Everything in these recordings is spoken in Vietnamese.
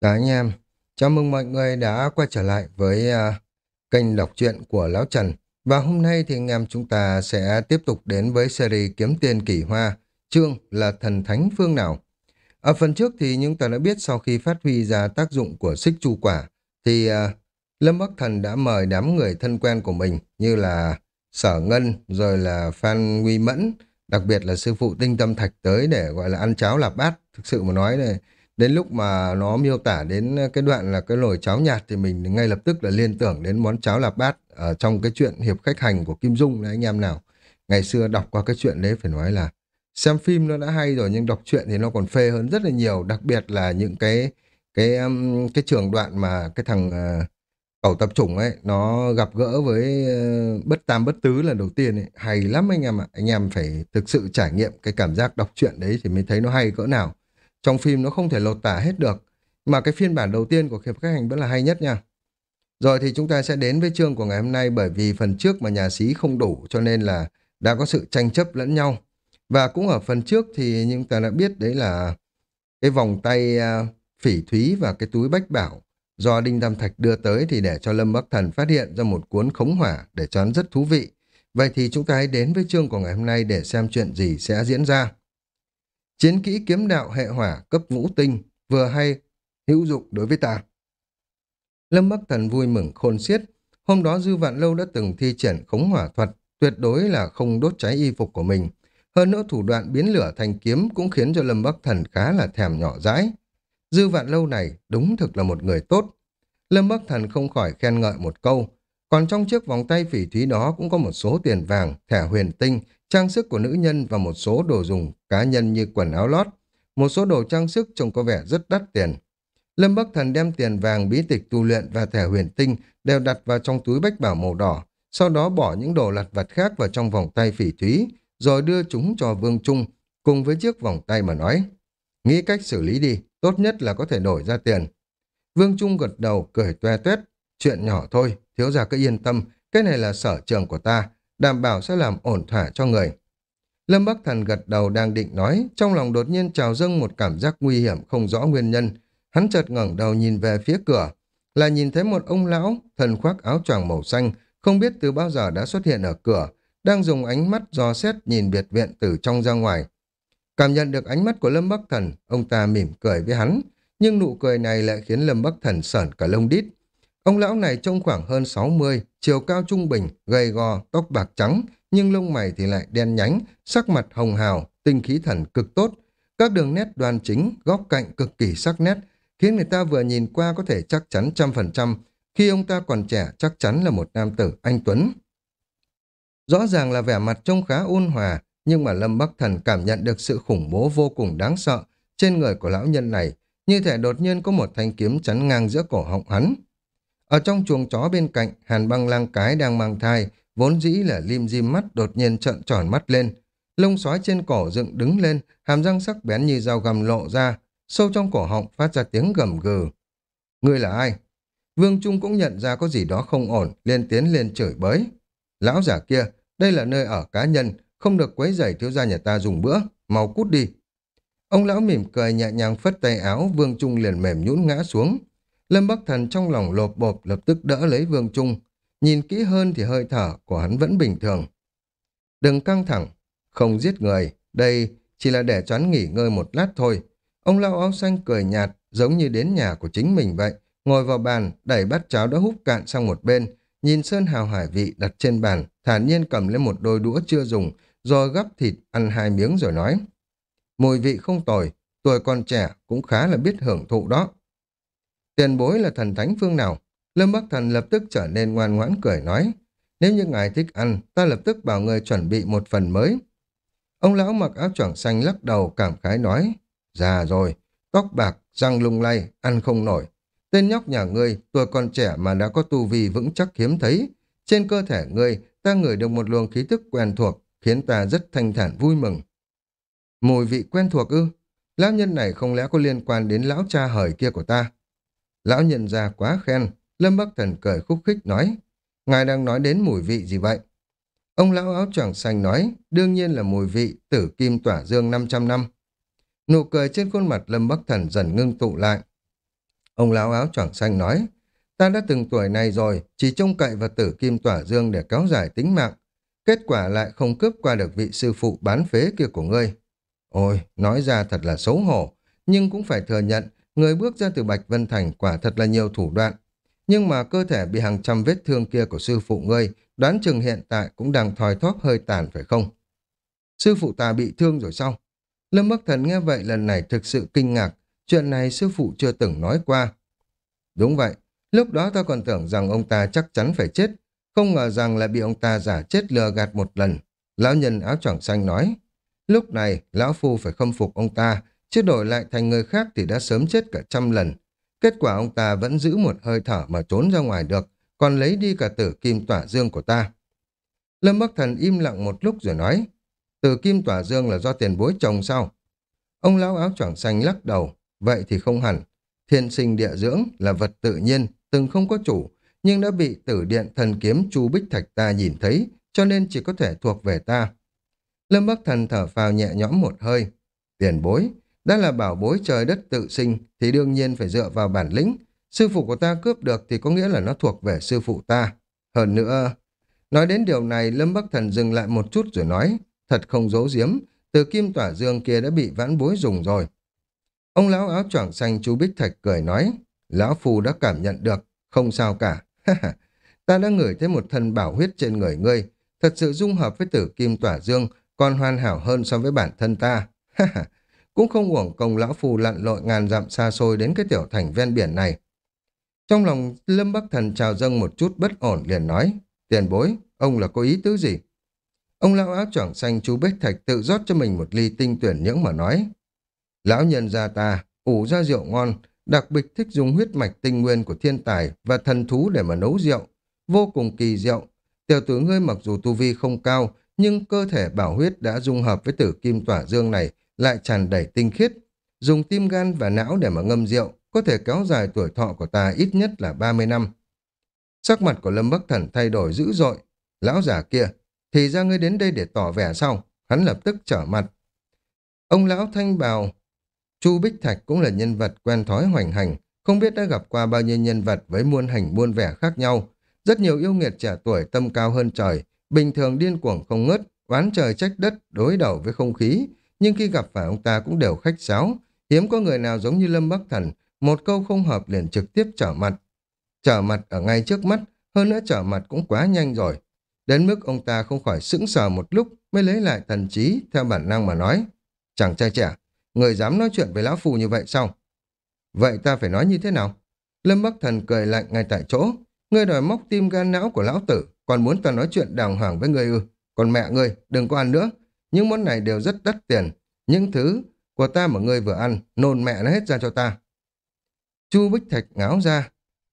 Cả anh em, chào mừng mọi người đã quay trở lại với uh, kênh đọc truyện của Lão Trần. Và hôm nay thì anh em chúng ta sẽ tiếp tục đến với series Kiếm Tiền Kỳ Hoa, chương là Thần Thánh Phương Nào. Ở phần trước thì chúng ta đã biết sau khi phát huy ra tác dụng của xích chu quả, thì uh, Lâm Bắc Thần đã mời đám người thân quen của mình như là Sở Ngân, rồi là Phan Nguy Mẫn, đặc biệt là sư phụ Tinh Tâm Thạch tới để gọi là ăn cháo lạp bát. Thực sự mà nói này, Đến lúc mà nó miêu tả đến cái đoạn là cái nồi cháo nhạt thì mình ngay lập tức là liên tưởng đến món cháo lạp bát ở trong cái chuyện hiệp khách hành của Kim Dung đấy anh em nào. Ngày xưa đọc qua cái chuyện đấy phải nói là xem phim nó đã hay rồi nhưng đọc truyện thì nó còn phê hơn rất là nhiều, đặc biệt là những cái cái um, cái trường đoạn mà cái thằng ờ, uh, cầu tập chủng ấy nó gặp gỡ với uh, bất tam bất tứ lần đầu tiên ấy. hay lắm anh em ạ anh em phải thực sự trải nghiệm cái cảm giác đọc truyện đấy thì mới thấy nó hay cỡ nào trong phim nó không thể lột tả hết được. Mà cái phiên bản đầu tiên của Hiệp Khách Hành vẫn là hay nhất nha. Rồi thì chúng ta sẽ đến với chương của ngày hôm nay bởi vì phần trước mà nhà sĩ không đủ cho nên là đã có sự tranh chấp lẫn nhau. Và cũng ở phần trước thì chúng ta đã biết đấy là cái vòng tay à, phỉ thúy và cái túi bách bảo do Đinh Tam Thạch đưa tới thì để cho Lâm Bắc Thần phát hiện ra một cuốn khống hỏa để cho hắn rất thú vị. Vậy thì chúng ta hãy đến với chương của ngày hôm nay để xem chuyện gì sẽ diễn ra. Chiến kỹ kiếm đạo hệ hỏa cấp ngũ tinh, vừa hay, hữu dụng đối với ta. Lâm Bắc Thần vui mừng khôn xiết. Hôm đó Dư Vạn Lâu đã từng thi triển khống hỏa thuật, tuyệt đối là không đốt cháy y phục của mình. Hơn nữa thủ đoạn biến lửa thành kiếm cũng khiến cho Lâm Bắc Thần khá là thèm nhỏ dãi. Dư Vạn Lâu này đúng thực là một người tốt. Lâm Bắc Thần không khỏi khen ngợi một câu. Còn trong chiếc vòng tay phỉ thúy đó cũng có một số tiền vàng, thẻ huyền tinh, trang sức của nữ nhân và một số đồ dùng cá nhân như quần áo lót. Một số đồ trang sức trông có vẻ rất đắt tiền. Lâm Bắc Thần đem tiền vàng bí tịch tu luyện và thẻ huyền tinh đều đặt vào trong túi bách bảo màu đỏ, sau đó bỏ những đồ lặt vặt khác vào trong vòng tay phỉ thúy, rồi đưa chúng cho Vương Trung, cùng với chiếc vòng tay mà nói. Nghĩ cách xử lý đi, tốt nhất là có thể đổi ra tiền. Vương Trung gật đầu, cười toe tuét. Chuyện nhỏ thôi, thiếu gia cứ yên tâm, cái này là sở trường của ta, đảm bảo sẽ làm ổn thỏa cho người. Lâm Bắc Thần gật đầu đang định nói, trong lòng đột nhiên trào dâng một cảm giác nguy hiểm không rõ nguyên nhân. Hắn chợt ngẩng đầu nhìn về phía cửa, là nhìn thấy một ông lão, thần khoác áo choàng màu xanh, không biết từ bao giờ đã xuất hiện ở cửa, đang dùng ánh mắt dò xét nhìn biệt viện từ trong ra ngoài. Cảm nhận được ánh mắt của Lâm Bắc Thần, ông ta mỉm cười với hắn, nhưng nụ cười này lại khiến Lâm Bắc Thần sởn cả lông đít. Ông lão này trông khoảng hơn 60, chiều cao trung bình, gầy gò, tóc bạc trắng, nhưng lông mày thì lại đen nhánh, sắc mặt hồng hào, tinh khí thần cực tốt. Các đường nét đoan chính, góc cạnh cực kỳ sắc nét, khiến người ta vừa nhìn qua có thể chắc chắn trăm phần trăm, khi ông ta còn trẻ chắc chắn là một nam tử anh Tuấn. Rõ ràng là vẻ mặt trông khá ôn hòa, nhưng mà Lâm Bắc Thần cảm nhận được sự khủng bố vô cùng đáng sợ trên người của lão nhân này, như thể đột nhiên có một thanh kiếm chắn ngang giữa cổ họng hắn. Ở trong chuồng chó bên cạnh, hàn băng lang cái đang mang thai, vốn dĩ là lim dim mắt đột nhiên trợn tròn mắt lên. Lông sói trên cổ dựng đứng lên, hàm răng sắc bén như dao gầm lộ ra, sâu trong cổ họng phát ra tiếng gầm gừ. Ngươi là ai? Vương Trung cũng nhận ra có gì đó không ổn, lên tiến lên chửi bới. Lão giả kia, đây là nơi ở cá nhân, không được quấy rầy thiếu gia nhà ta dùng bữa, mau cút đi. Ông lão mỉm cười nhẹ nhàng phất tay áo, Vương Trung liền mềm nhũn ngã xuống. Lâm Bắc Thần trong lòng lột bộp lập tức đỡ lấy Vương Trung. Nhìn kỹ hơn thì hơi thở của hắn vẫn bình thường. Đừng căng thẳng, không giết người, đây chỉ là để cho hắn nghỉ ngơi một lát thôi. Ông lão áo xanh cười nhạt, giống như đến nhà của chính mình vậy. Ngồi vào bàn, đẩy bát cháo đã hút cạn sang một bên, nhìn sơn hào hải vị đặt trên bàn, thản nhiên cầm lên một đôi đũa chưa dùng, rồi gắp thịt ăn hai miếng rồi nói. Mùi vị không tồi, tuổi còn trẻ cũng khá là biết hưởng thụ đó. Tiền bối là thần thánh phương nào? Lâm Bắc Thần lập tức trở nên ngoan ngoãn cười nói. Nếu như ngài thích ăn, ta lập tức bảo người chuẩn bị một phần mới. Ông lão mặc áo choàng xanh lắc đầu cảm khái nói. Già rồi, tóc bạc, răng lung lay, ăn không nổi. Tên nhóc nhà ngươi, tuổi còn trẻ mà đã có tu vi vững chắc hiếm thấy. Trên cơ thể ngươi, ta ngửi được một luồng khí thức quen thuộc, khiến ta rất thanh thản vui mừng. Mùi vị quen thuộc ư? Lão nhân này không lẽ có liên quan đến lão cha hời kia của ta? Lão nhân ra quá khen, Lâm Bắc Thần cười khúc khích nói, ngài đang nói đến mùi vị gì vậy? Ông lão áo choàng xanh nói, đương nhiên là mùi vị tử kim tỏa dương 500 năm. Nụ cười trên khuôn mặt Lâm Bắc Thần dần ngưng tụ lại. Ông lão áo choàng xanh nói, ta đã từng tuổi này rồi, chỉ trông cậy vào tử kim tỏa dương để kéo dài tính mạng. Kết quả lại không cướp qua được vị sư phụ bán phế kia của ngươi. Ôi, nói ra thật là xấu hổ, nhưng cũng phải thừa nhận, người bước ra từ Bạch Vân Thành quả thật là nhiều thủ đoạn. Nhưng mà cơ thể bị hàng trăm vết thương kia của sư phụ ngươi, đoán chừng hiện tại cũng đang thòi thóp hơi tàn phải không? Sư phụ ta bị thương rồi sao? Lâm Bắc Thần nghe vậy lần này thực sự kinh ngạc, chuyện này sư phụ chưa từng nói qua. Đúng vậy, lúc đó ta còn tưởng rằng ông ta chắc chắn phải chết, không ngờ rằng lại bị ông ta giả chết lừa gạt một lần. Lão nhân áo choàng xanh nói, lúc này lão phu phải khâm phục ông ta, chứ đổi lại thành người khác thì đã sớm chết cả trăm lần. Kết quả ông ta vẫn giữ một hơi thở mà trốn ra ngoài được, còn lấy đi cả tử kim tỏa dương của ta. Lâm Bắc Thần im lặng một lúc rồi nói, tử kim tỏa dương là do tiền bối chồng sao? Ông lão áo choàng xanh lắc đầu, vậy thì không hẳn. Thiên sinh địa dưỡng là vật tự nhiên, từng không có chủ, nhưng đã bị tử điện thần kiếm chu bích thạch ta nhìn thấy, cho nên chỉ có thể thuộc về ta. Lâm Bắc Thần thở phào nhẹ nhõm một hơi. Tiền bối, đã là bảo bối trời đất tự sinh thì đương nhiên phải dựa vào bản lĩnh. Sư phụ của ta cướp được thì có nghĩa là nó thuộc về sư phụ ta. Hơn nữa, nói đến điều này Lâm Bắc Thần dừng lại một chút rồi nói, thật không giấu giếm, từ kim tỏa dương kia đã bị vãn bối dùng rồi. Ông lão áo choàng xanh chú Bích Thạch cười nói, lão phù đã cảm nhận được, không sao cả. ta đã ngửi thấy một thân bảo huyết trên người ngươi, thật sự dung hợp với tử kim tỏa dương, còn hoàn hảo hơn so với bản thân ta. Cũng không uổng công lão phù lặn lội ngàn dặm xa xôi đến cái tiểu thành ven biển này. Trong lòng Lâm Bắc Thần trào dâng một chút bất ổn liền nói, tiền bối, ông là có ý tứ gì? Ông lão áo choàng xanh chú Bích Thạch tự rót cho mình một ly tinh tuyển nhưỡng mà nói. Lão nhân gia ta, ủ ra rượu ngon, đặc biệt thích dùng huyết mạch tinh nguyên của thiên tài và thần thú để mà nấu rượu. Vô cùng kỳ diệu. Tiểu tử ngươi mặc dù tu vi không cao, nhưng cơ thể bảo huyết đã dung hợp với tử kim tỏa dương này lại tràn đầy tinh khiết. Dùng tim gan và não để mà ngâm rượu, có thể kéo dài tuổi thọ của ta ít nhất là 30 năm. Sắc mặt của Lâm Bắc Thần thay đổi dữ dội. Lão già kia, thì ra ngươi đến đây để tỏ vẻ sau. Hắn lập tức trở mặt. Ông lão thanh bào, Chu Bích Thạch cũng là nhân vật quen thói hoành hành, không biết đã gặp qua bao nhiêu nhân vật với muôn hành muôn vẻ khác nhau. Rất nhiều yêu nghiệt trẻ tuổi tâm cao hơn trời, bình thường điên cuồng không ngớt, oán trời trách đất, đối đầu với không khí. Nhưng khi gặp phải ông ta cũng đều khách sáo. Hiếm có người nào giống như Lâm Bắc Thần, một câu không hợp liền trực tiếp trở mặt. Trở mặt ở ngay trước mắt, hơn nữa trở mặt cũng quá nhanh rồi. Đến mức ông ta không khỏi sững sờ một lúc mới lấy lại thần trí theo bản năng mà nói. Chàng trai trẻ, người dám nói chuyện với lão phù như vậy sao? Vậy ta phải nói như thế nào? Lâm Bắc Thần cười lạnh ngay tại chỗ. Ngươi đòi móc tim gan não của lão tử, còn muốn ta nói chuyện đàng hoàng với ngươi ư. Còn mẹ ngươi, đừng có ăn nữa. Những món này đều rất đắt tiền. Những thứ của ta mà ngươi vừa ăn, nôn mẹ nó hết ra cho ta. Chu Bích Thạch ngáo ra.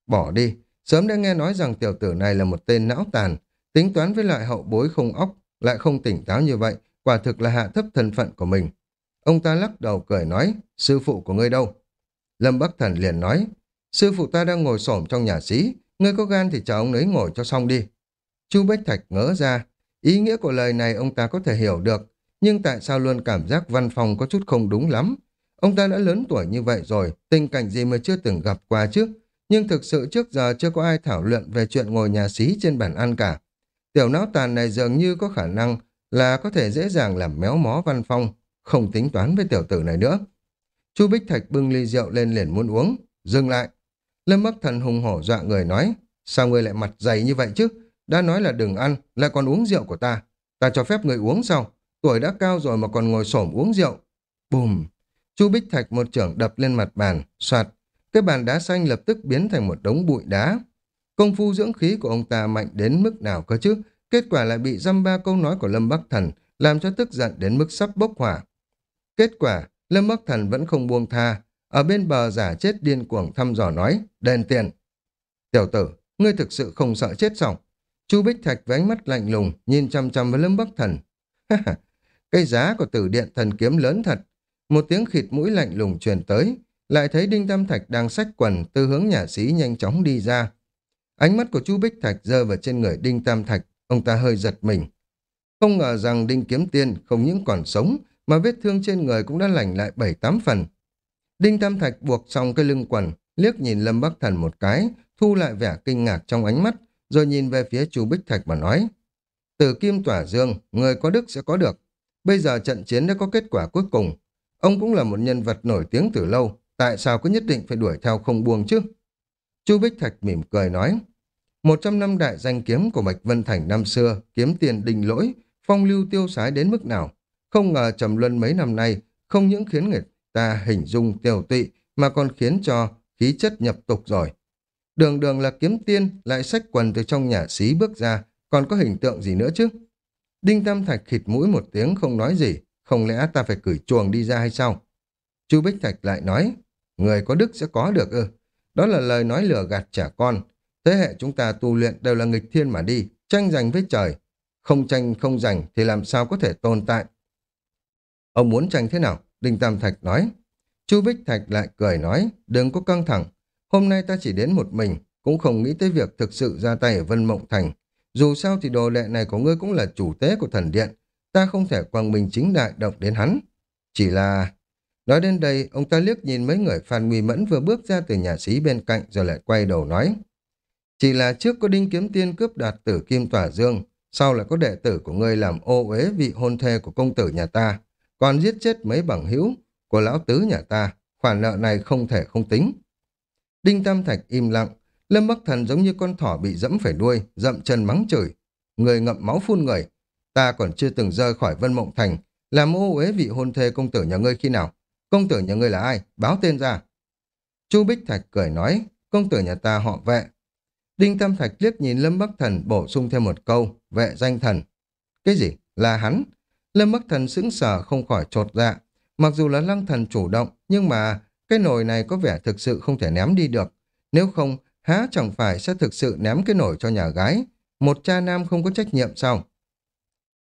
Bỏ đi. Sớm đã nghe nói rằng tiểu tử này là một tên não tàn. Tính toán với loại hậu bối không óc, lại không tỉnh táo như vậy, quả thực là hạ thấp thân phận của mình. Ông ta lắc đầu cười nói, sư phụ của ngươi đâu? Lâm Bắc Thần liền nói, sư phụ ta đang ngồi xổm trong nhà sĩ, ngươi có gan thì chờ ông ấy ngồi cho xong đi. Chu Bách Thạch ngỡ ra, ý nghĩa của lời này ông ta có thể hiểu được, nhưng tại sao luôn cảm giác văn phòng có chút không đúng lắm? Ông ta đã lớn tuổi như vậy rồi, tình cảnh gì mà chưa từng gặp qua trước, nhưng thực sự trước giờ chưa có ai thảo luận về chuyện ngồi nhà xí trên bàn ăn cả. Tiểu não tàn này dường như có khả năng là có thể dễ dàng làm méo mó văn phong, không tính toán với tiểu tử này nữa. Chu Bích Thạch bưng ly rượu lên liền muốn uống, dừng lại. Lâm Bắc Thần hùng hổ dọa người nói, sao người lại mặt dày như vậy chứ? Đã nói là đừng ăn, lại còn uống rượu của ta. Ta cho phép người uống sao? Tuổi đã cao rồi mà còn ngồi xổm uống rượu. Bùm! Chu Bích Thạch một trưởng đập lên mặt bàn, soạt. Cái bàn đá xanh lập tức biến thành một đống bụi đá. Công phu dưỡng khí của ông ta mạnh đến mức nào cơ chứ? Kết quả lại bị dăm ba câu nói của Lâm Bắc Thần làm cho tức giận đến mức sắp bốc hỏa. Kết quả, Lâm Bắc Thần vẫn không buông tha, ở bên bờ giả chết điên cuồng thăm dò nói, đền tiền. Tiểu tử, ngươi thực sự không sợ chết sao? Chu Bích Thạch với ánh mắt lạnh lùng, nhìn chăm chăm với Lâm Bắc Thần. Cái giá của tử điện thần kiếm lớn thật. Một tiếng khịt mũi lạnh lùng truyền tới, lại thấy Đinh Tam Thạch đang xách quần từ hướng nhà sĩ nhanh chóng đi ra. Ánh mắt của chu Bích Thạch rơi vào trên người Đinh Tam Thạch, ông ta hơi giật mình. Không ngờ rằng Đinh Kiếm Tiên không những còn sống, mà vết thương trên người cũng đã lành lại bảy tám phần. Đinh Tam Thạch buộc xong cái lưng quần, liếc nhìn Lâm Bắc Thần một cái, thu lại vẻ kinh ngạc trong ánh mắt, rồi nhìn về phía Chu Bích Thạch mà nói. Từ kim tỏa dương, người có đức sẽ có được. Bây giờ trận chiến đã có kết quả cuối cùng. Ông cũng là một nhân vật nổi tiếng từ lâu, tại sao cứ nhất định phải đuổi theo không buông chứ? Chu Bích Thạch mỉm cười nói. Một trăm năm đại danh kiếm của Bạch Vân Thành năm xưa, kiếm tiền đình lỗi, phong lưu tiêu sái đến mức nào. Không ngờ trầm luân mấy năm nay, không những khiến người ta hình dung tiêu tụy, mà còn khiến cho khí chất nhập tục rồi. Đường đường là kiếm tiên, lại xách quần từ trong nhà xí bước ra, còn có hình tượng gì nữa chứ? Đinh Tam Thạch khịt mũi một tiếng không nói gì, không lẽ ta phải cửi chuồng đi ra hay sao? Chu Bích Thạch lại nói, người có đức sẽ có được ư. Đó là lời nói lừa gạt trẻ con. Thế hệ chúng ta tu luyện đều là nghịch thiên mà đi, tranh giành với trời. Không tranh không giành thì làm sao có thể tồn tại. Ông muốn tranh thế nào? Đinh Tam Thạch nói. Chu Bích Thạch lại cười nói, đừng có căng thẳng. Hôm nay ta chỉ đến một mình, cũng không nghĩ tới việc thực sự ra tay ở Vân Mộng Thành. Dù sao thì đồ lệ này của ngươi cũng là chủ tế của thần điện. Ta không thể quang minh chính đại động đến hắn. Chỉ là... Nói đến đây, ông ta liếc nhìn mấy người Phan Nguy Mẫn vừa bước ra từ nhà sĩ bên cạnh rồi lại quay đầu nói. Chỉ là trước có đinh kiếm tiên cướp đạt tử kim tỏa dương, sau lại có đệ tử của ngươi làm ô uế vị hôn thê của công tử nhà ta, còn giết chết mấy bằng hữu của lão tứ nhà ta, khoản nợ này không thể không tính. Đinh Tam Thạch im lặng, Lâm Bắc Thần giống như con thỏ bị dẫm phải đuôi, dậm chân mắng chửi. Người ngậm máu phun người, ta còn chưa từng rời khỏi Vân Mộng Thành, làm ô uế vị hôn thê công tử nhà ngươi khi nào? Công tử nhà ngươi là ai? Báo tên ra. Chu Bích Thạch cười nói, công tử nhà ta họ vệ. Đinh Tam Thạch liếc nhìn Lâm Bắc Thần bổ sung thêm một câu, vệ danh thần. Cái gì? Là hắn? Lâm Bắc Thần sững sờ không khỏi trột dạ. Mặc dù là lăng thần chủ động, nhưng mà cái nồi này có vẻ thực sự không thể ném đi được. Nếu không, há chẳng phải sẽ thực sự ném cái nồi cho nhà gái. Một cha nam không có trách nhiệm sao?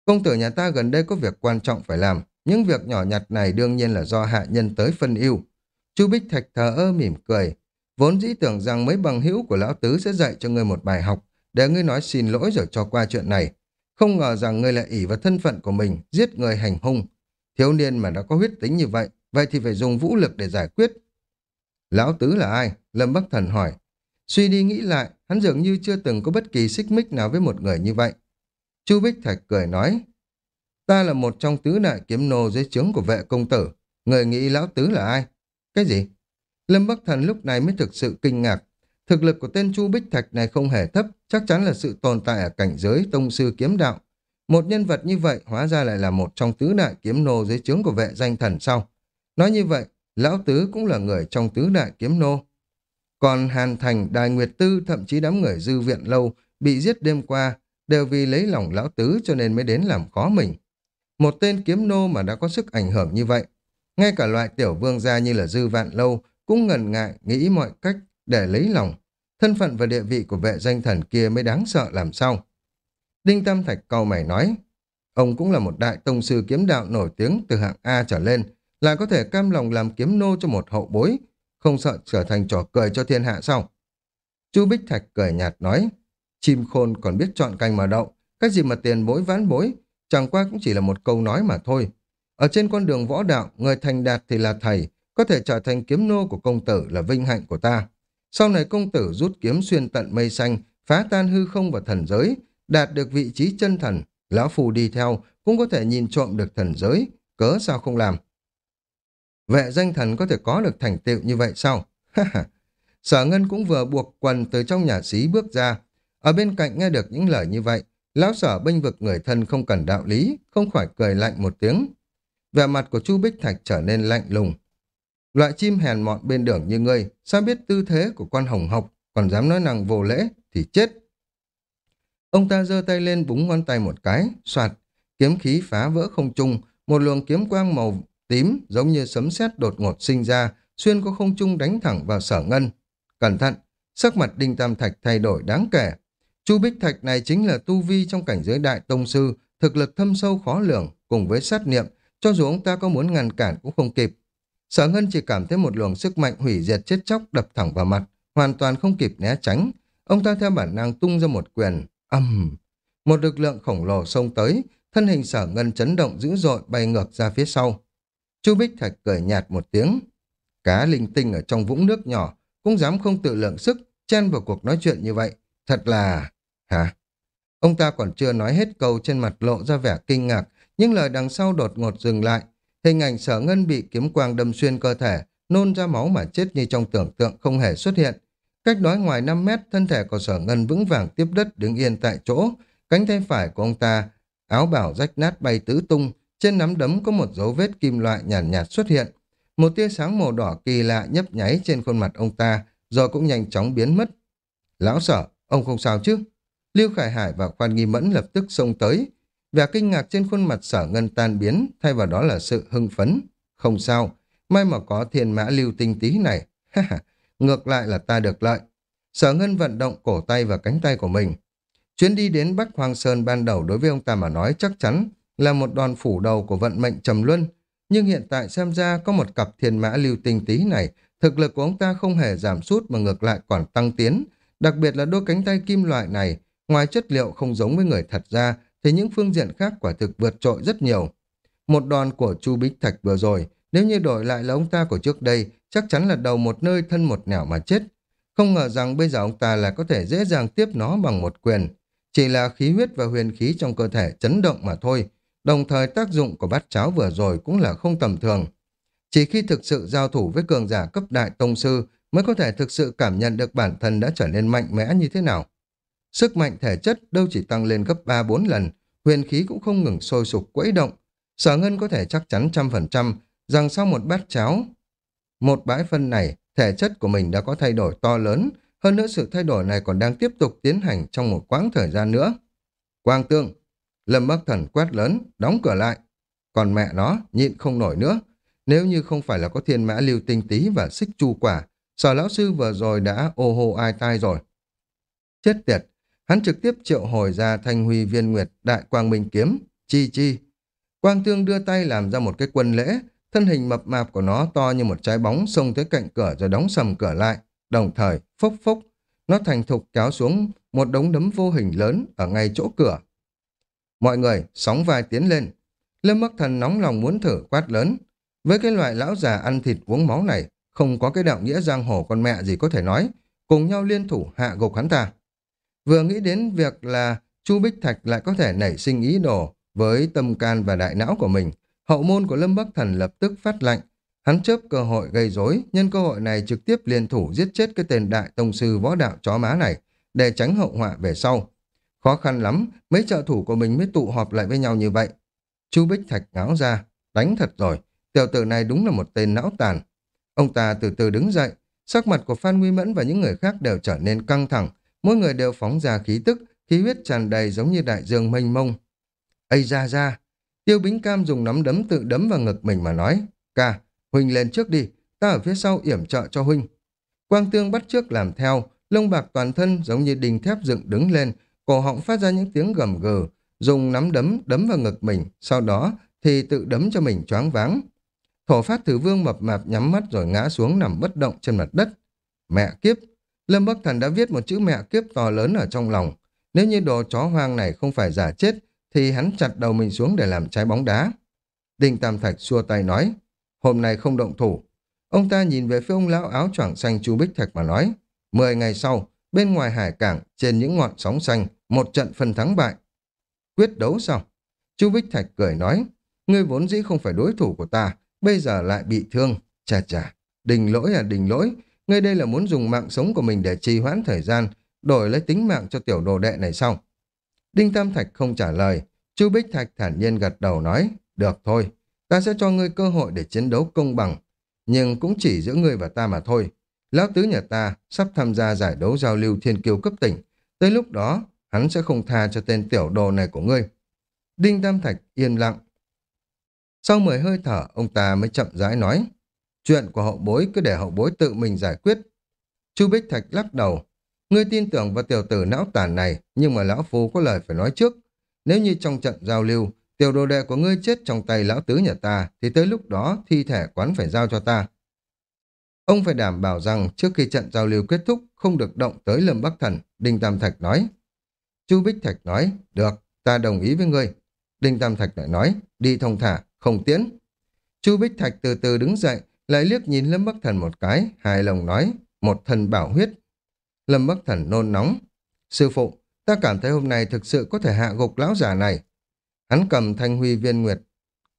Công tử nhà ta gần đây có việc quan trọng phải làm. Những việc nhỏ nhặt này đương nhiên là do hạ nhân tới phân ưu. Chu Bích Thạch thờ ơ mỉm cười. Vốn dĩ tưởng rằng mấy bằng hữu của lão tứ sẽ dạy cho ngươi một bài học, để ngươi nói xin lỗi rồi cho qua chuyện này. Không ngờ rằng ngươi lại ỷ vào thân phận của mình, giết người hành hung. Thiếu niên mà đã có huyết tính như vậy, vậy thì phải dùng vũ lực để giải quyết. Lão tứ là ai? Lâm Bắc Thần hỏi. Suy đi nghĩ lại, hắn dường như chưa từng có bất kỳ xích mích nào với một người như vậy. Chu Bích Thạch cười nói, ta là một trong tứ đại kiếm nô dưới trướng của vệ công tử. Người nghĩ lão tứ là ai? Cái gì? Lâm Bắc Thần lúc này mới thực sự kinh ngạc. Thực lực của tên Chu Bích Thạch này không hề thấp, chắc chắn là sự tồn tại ở cảnh giới tông sư kiếm đạo. Một nhân vật như vậy hóa ra lại là một trong tứ đại kiếm nô dưới trướng của vệ danh thần sau. Nói như vậy, lão tứ cũng là người trong tứ đại kiếm nô. Còn Hàn Thành, Đài Nguyệt Tư, thậm chí đám người dư viện lâu bị giết đêm qua, đều vì lấy lòng lão tứ cho nên mới đến làm khó mình. Một tên kiếm nô mà đã có sức ảnh hưởng như vậy. Ngay cả loại tiểu vương gia như là dư vạn lâu cũng ngần ngại nghĩ mọi cách để lấy lòng. Thân phận và địa vị của vệ danh thần kia mới đáng sợ làm sao. Đinh Tam Thạch cầu mày nói, ông cũng là một đại tông sư kiếm đạo nổi tiếng từ hạng A trở lên, lại có thể cam lòng làm kiếm nô cho một hậu bối, không sợ trở thành trò cười cho thiên hạ sao? Chu Bích Thạch cười nhạt nói, chim khôn còn biết chọn canh mà đậu, cái gì mà tiền bối ván bối, chẳng qua cũng chỉ là một câu nói mà thôi. Ở trên con đường võ đạo, người thành đạt thì là thầy, có thể trở thành kiếm nô của công tử là vinh hạnh của ta. Sau này công tử rút kiếm xuyên tận mây xanh, phá tan hư không và thần giới, đạt được vị trí chân thần, lão phù đi theo cũng có thể nhìn trộm được thần giới, cớ sao không làm. Vệ danh thần có thể có được thành tựu như vậy sao? Sở Ngân cũng vừa buộc quần từ trong nhà xí bước ra. Ở bên cạnh nghe được những lời như vậy, lão sở bênh vực người thân không cần đạo lý, không khỏi cười lạnh một tiếng. Vẻ mặt của Chu Bích Thạch trở nên lạnh lùng. Loại chim hèn mọn bên đường như ngươi, sao biết tư thế của con hồng học, còn dám nói năng vô lễ, thì chết. Ông ta giơ tay lên búng ngón tay một cái, soạt, kiếm khí phá vỡ không trung, một luồng kiếm quang màu tím giống như sấm sét đột ngột sinh ra, xuyên qua không trung đánh thẳng vào sở ngân. Cẩn thận, sắc mặt Đinh Tam Thạch thay đổi đáng kể. Chu Bích Thạch này chính là tu vi trong cảnh giới đại tông sư, thực lực thâm sâu khó lường, cùng với sát niệm, cho dù ông ta có muốn ngăn cản cũng không kịp. Sở Ngân chỉ cảm thấy một luồng sức mạnh hủy diệt chết chóc đập thẳng vào mặt, hoàn toàn không kịp né tránh. Ông ta theo bản năng tung ra một quyền, ầm Một lực lượng khổng lồ xông tới, thân hình sở ngân chấn động dữ dội bay ngược ra phía sau. Chu Bích Thạch cười nhạt một tiếng. Cá linh tinh ở trong vũng nước nhỏ, cũng dám không tự lượng sức, chen vào cuộc nói chuyện như vậy. Thật là... Hả? Ông ta còn chưa nói hết câu trên mặt lộ ra vẻ kinh ngạc, nhưng lời đằng sau đột ngột dừng lại. Hình ảnh sở ngân bị kiếm quang đâm xuyên cơ thể, nôn ra máu mà chết như trong tưởng tượng không hề xuất hiện. Cách đó ngoài 5 mét, thân thể của sở ngân vững vàng tiếp đất đứng yên tại chỗ. Cánh tay phải của ông ta, áo bảo rách nát bay tứ tung, trên nắm đấm có một dấu vết kim loại nhàn nhạt, nhạt xuất hiện. Một tia sáng màu đỏ kỳ lạ nhấp nháy trên khuôn mặt ông ta, rồi cũng nhanh chóng biến mất. Lão sở, ông không sao chứ? Lưu Khải Hải và Khoan Nghi Mẫn lập tức xông tới. Vẻ kinh ngạc trên khuôn mặt sở ngân tan biến, thay vào đó là sự hưng phấn. Không sao, may mà có thiên mã lưu tinh tí này. Ngược lại là ta được lợi. Sở ngân vận động cổ tay và cánh tay của mình. Chuyến đi đến Bắc Hoàng Sơn ban đầu đối với ông ta mà nói chắc chắn là một đòn phủ đầu của vận mệnh trầm luân. Nhưng hiện tại xem ra có một cặp thiên mã lưu tinh tí này, thực lực của ông ta không hề giảm sút mà ngược lại còn tăng tiến. Đặc biệt là đôi cánh tay kim loại này, ngoài chất liệu không giống với người thật ra, thì những phương diện khác quả thực vượt trội rất nhiều. Một đòn của Chu Bích Thạch vừa rồi, nếu như đổi lại là ông ta của trước đây, chắc chắn là đầu một nơi thân một nẻo mà chết. Không ngờ rằng bây giờ ông ta lại có thể dễ dàng tiếp nó bằng một quyền. Chỉ là khí huyết và huyền khí trong cơ thể chấn động mà thôi. Đồng thời tác dụng của bát cháo vừa rồi cũng là không tầm thường. Chỉ khi thực sự giao thủ với cường giả cấp đại tông sư mới có thể thực sự cảm nhận được bản thân đã trở nên mạnh mẽ như thế nào. Sức mạnh thể chất đâu chỉ tăng lên gấp 3-4 lần, huyền khí cũng không ngừng sôi sục quẫy động. Sở Ngân có thể chắc chắn trăm phần trăm rằng sau một bát cháo, một bãi phân này, thể chất của mình đã có thay đổi to lớn, hơn nữa sự thay đổi này còn đang tiếp tục tiến hành trong một quãng thời gian nữa. Quang Tương, Lâm Bắc Thần quét lớn, đóng cửa lại. Còn mẹ nó, nhịn không nổi nữa. Nếu như không phải là có thiên mã lưu tinh tí và xích chu quả, sở lão sư vừa rồi đã ô hô ai tai rồi. Chết tiệt, hắn trực tiếp triệu hồi ra thanh huy viên nguyệt đại quang minh kiếm, chi chi. Quang Tương đưa tay làm ra một cái quân lễ, thân hình mập mạp của nó to như một trái bóng xông tới cạnh cửa rồi đóng sầm cửa lại, đồng thời phốc phốc, nó thành thục kéo xuống một đống đấm vô hình lớn ở ngay chỗ cửa. Mọi người, sóng vai tiến lên. Lâm Bắc Thần nóng lòng muốn thử quát lớn. Với cái loại lão già ăn thịt uống máu này, không có cái đạo nghĩa giang hồ con mẹ gì có thể nói, cùng nhau liên thủ hạ gục hắn ta. Vừa nghĩ đến việc là Chu Bích Thạch lại có thể nảy sinh ý đồ với tâm can và đại não của mình, hậu môn của Lâm Bắc Thần lập tức phát lạnh. Hắn chớp cơ hội gây rối, nhân cơ hội này trực tiếp liên thủ giết chết cái tên đại tông sư võ đạo chó má này, để tránh hậu họa về sau. Khó khăn lắm, mấy trợ thủ của mình mới tụ họp lại với nhau như vậy. Chu Bích Thạch ngáo ra, đánh thật rồi, tiểu tử này đúng là một tên não tàn. Ông ta từ từ đứng dậy, sắc mặt của Phan Nguy Mẫn và những người khác đều trở nên căng thẳng, mỗi người đều phóng ra khí tức, khí huyết tràn đầy giống như đại dương mênh mông. Ây ra ra, tiêu bính cam dùng nắm đấm tự đấm vào ngực mình mà nói, ca, Huynh lên trước đi, ta ở phía sau yểm trợ cho Huynh. Quang Tương bắt trước làm theo, lông bạc toàn thân giống như đình thép dựng đứng lên, cổ họng phát ra những tiếng gầm gừ, dùng nắm đấm đấm vào ngực mình, sau đó thì tự đấm cho mình choáng váng. Thổ phát thử vương mập mạp nhắm mắt rồi ngã xuống nằm bất động trên mặt đất. Mẹ kiếp! Lâm Bắc Thần đã viết một chữ mẹ kiếp to lớn ở trong lòng. Nếu như đồ chó hoang này không phải giả chết, thì hắn chặt đầu mình xuống để làm trái bóng đá. Đinh Tam Thạch xua tay nói, hôm nay không động thủ. Ông ta nhìn về phía ông lão áo choàng xanh Chu Bích Thạch mà nói, mười ngày sau, bên ngoài hải cảng, trên những ngọn sóng xanh, một trận phân thắng bại. Quyết đấu sao? Chu Bích Thạch cười nói, ngươi vốn dĩ không phải đối thủ của ta, bây giờ lại bị thương. Chà chà, đình lỗi à đình lỗi, ngươi đây là muốn dùng mạng sống của mình để trì hoãn thời gian, đổi lấy tính mạng cho tiểu đồ đệ này sao? Đinh Tam Thạch không trả lời, Chu Bích Thạch thản nhiên gật đầu nói, được thôi, ta sẽ cho ngươi cơ hội để chiến đấu công bằng, nhưng cũng chỉ giữa ngươi và ta mà thôi. Lão tứ nhà ta sắp tham gia giải đấu giao lưu thiên kiêu cấp tỉnh, tới lúc đó hắn sẽ không tha cho tên tiểu đồ này của ngươi. Đinh Tam Thạch yên lặng. Sau mười hơi thở, ông ta mới chậm rãi nói, chuyện của hậu bối cứ để hậu bối tự mình giải quyết. Chu Bích Thạch lắc đầu, ngươi tin tưởng vào tiểu tử não tàn này, nhưng mà lão phu có lời phải nói trước. Nếu như trong trận giao lưu, tiểu đồ đệ của ngươi chết trong tay lão tứ nhà ta, thì tới lúc đó thi thể quán phải giao cho ta. Ông phải đảm bảo rằng trước khi trận giao lưu kết thúc không được động tới Lâm Bắc Thần, Đinh Tam Thạch nói. Chu Bích Thạch nói, được, ta đồng ý với ngươi. Đinh Tam Thạch lại nói, đi thông thả, không tiến. Chu Bích Thạch từ từ đứng dậy, lại liếc nhìn Lâm Bắc Thần một cái, hài lòng nói, một thần bảo huyết. Lâm Bắc Thần nôn nóng. Sư phụ, ta cảm thấy hôm nay thực sự có thể hạ gục lão già này. Hắn cầm thanh huy viên nguyệt,